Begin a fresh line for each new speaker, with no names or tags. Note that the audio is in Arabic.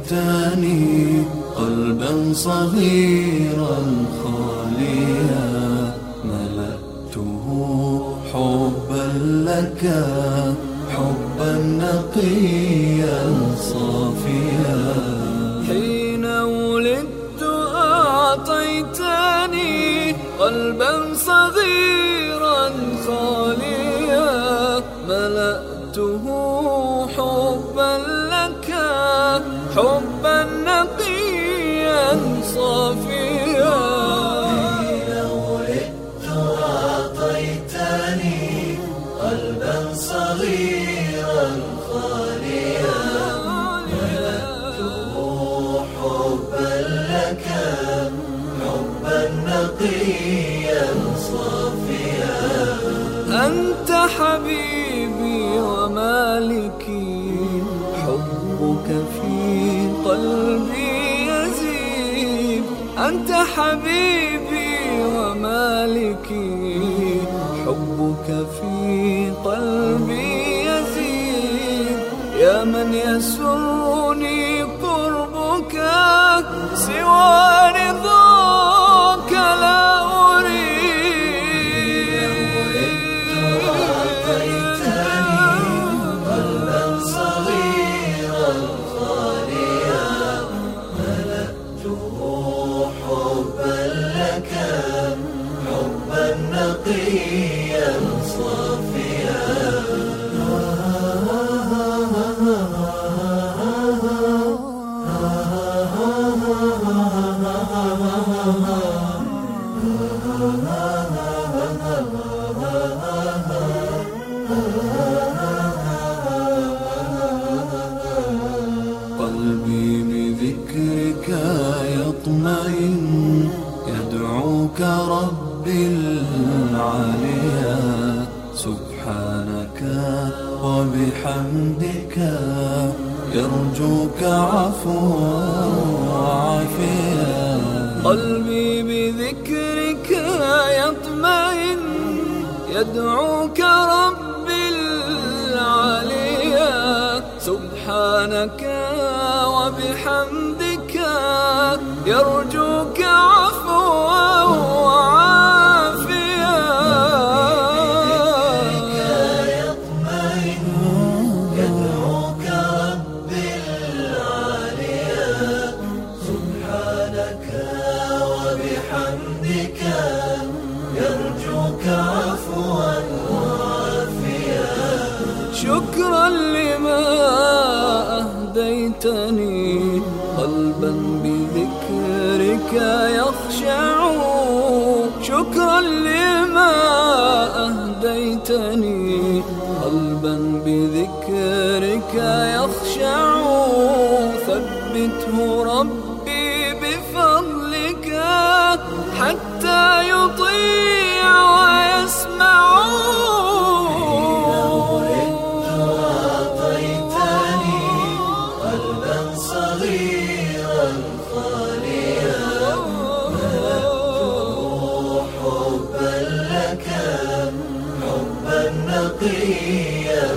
أعطيتني قلبا صغيرا خاليا ملأته حبا لك حبا نقيا صافيا.
حين ولدت أعطيتني قلبا صغيرا خاليا. أنت حبيبي ومالكي حبك في قلبي يزيد. أنت حبيبي ومالكي حبك في قلبي يزيد. يا من يسرني قربك سوى
حبا نقيا صافيا. قلبي سبحانك وبحمدك يرجوك عفوا وعافيا
قلبي بذكرك يطمئن يدعوك ربي العليا. سبحانك وبحمدك يرجوك
يرجوك عفوا وعافيا
شكرا لما أهديتني قلبا بذكرك يخشع. شكرا لما أهديتني قلبا بذكرك يخشع. ثبته ربي بفضلك. حتى يطيع ويسمع
أعطيتني قلبا صغيرا خاليا حبا لك حبا نقيا